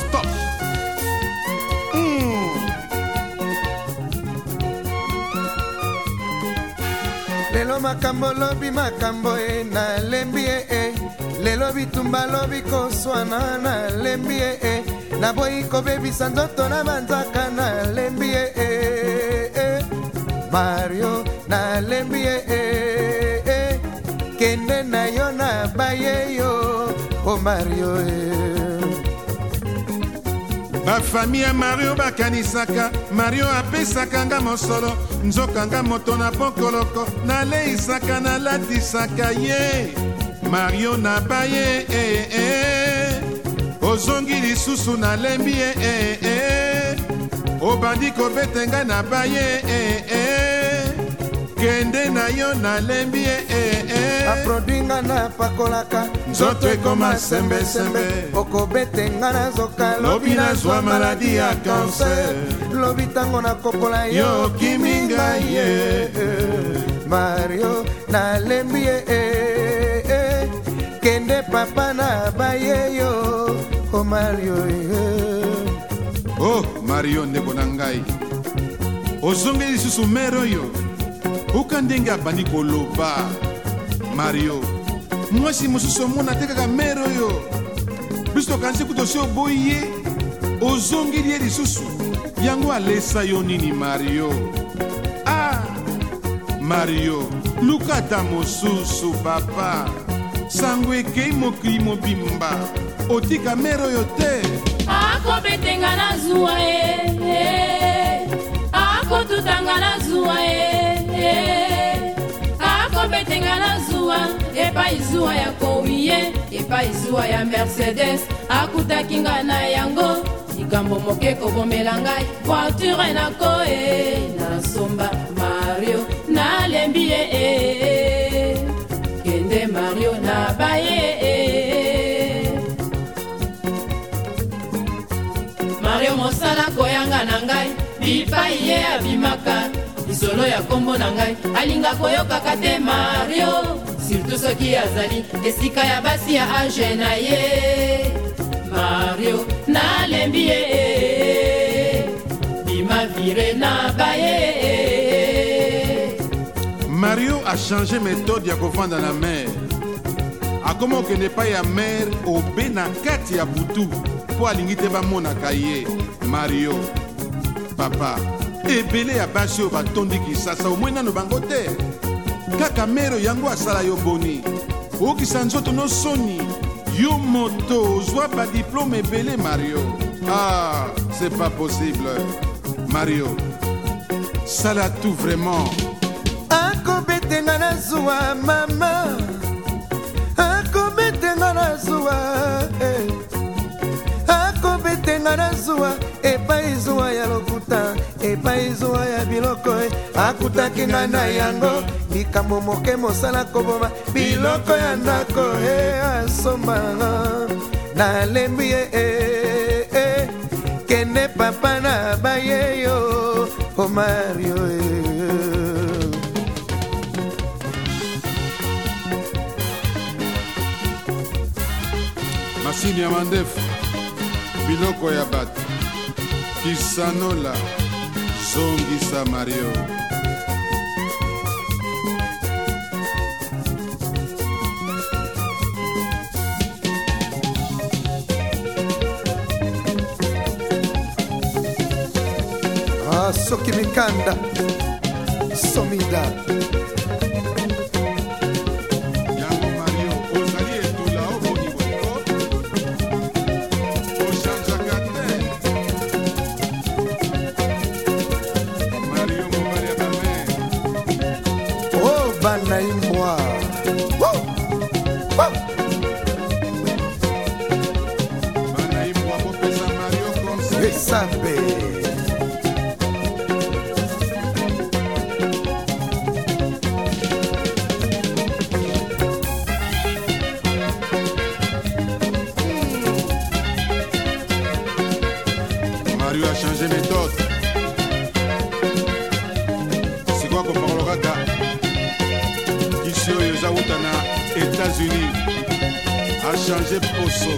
stop hmm. lelo makambo lobi makambo e nalembi e e lelo bitumba lobi koswana nalembi e e naboyi kobebisa nzoto na banzaka nalembi e e mario nalembi e e kende na yo nabaye yo o oh, mario e bafami ya mario bakanisaka mario apesaka nga mosolo nzoka nga moto na pokoloko naleisaka nalatisaka ye mario nabaye eh, eh, eh. ozongi lisusu nalembi ye eh, eh, eh. obandi kobete ngai nabaye eh, eh. eh. kende na yo nalembi e eh, eh. aprodui nga napakolaka nzoto ekoma sembesembe okobete nga nazoka lobi nazwa maladi ya kanser lobi ntango nakokola yo okimi ngai ye eh, eh. mario nalembi ye eh, eh, kende papa na baye yo o oh, mario o oh, mario ndeko na ngai ozongeli lisusu mere oyo yoka ndenge abandi koloba mario mwasi mosusu omona te kaka mere oyo biso tokanisi kuta soki oboyi ye ozongeli ye lisusu yango alesa yo nini mario ah mario luka ata mosusu papa sango ekei mokili mobimba otika mere oyo oh, te akobetenga na zuwa ye eh, eh. akotutanga na zuwa ye eh. ye akobetenga na zuwa epai zuwa ya kowi ye epai zuwa ya mercedes akutaki nga na yango likambo moke kobomela ngai voiture nako e nasomba mario nalembi ye e, e, e. kende mario nabaye e, e mario mosala koyanga na ngai bipai ye abimaka lisolo ya nkombo na ngai alinga koyokaka te mario surtout soki azali esika ya basi ya age na ye mario nalembi ye bima vire na baye mario achange méthode ya kovanda na mare akómi okende epai ya mare obe na kati ya butu mpo alingi te bamonaka ye mario papa ebele ya basi oyo batondi kisasa omoi nano bango te kaka mero yango asala yo boni okokisa nzoto nosoni yo moto ozwa badiplome ebele mario ah c'est pas possible mario sala tout vraiment akobetenga na zuwa mama akobetenga na zuwa eh. akobetenga na zuwa ezwa ya biloko e. akutaki nga na yango likambo moke mosala koboma biloko ya ndako e asombanga nalembi ye e, e, e, e. kende papa na baye yo omario e. masini ya mandefu biloko ya bato kisanola zongisa mario ah, soki mikanda somida esambe hmm. mario a changé méthode sikoyo koparolo kaka kisi oyo eza wuta na états-unis a changé poso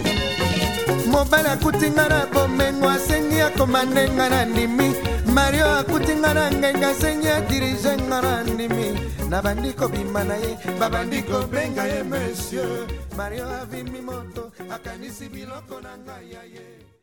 mobali akuti nga na bomengo asengi akoma ndenga na ndimi mario akuti nga na ngenga asengi adirige nga na ndimi na bandi kobima na ye babandi kobenga ye monsieur mario avimi moto akanisi biloko na ngai ya ye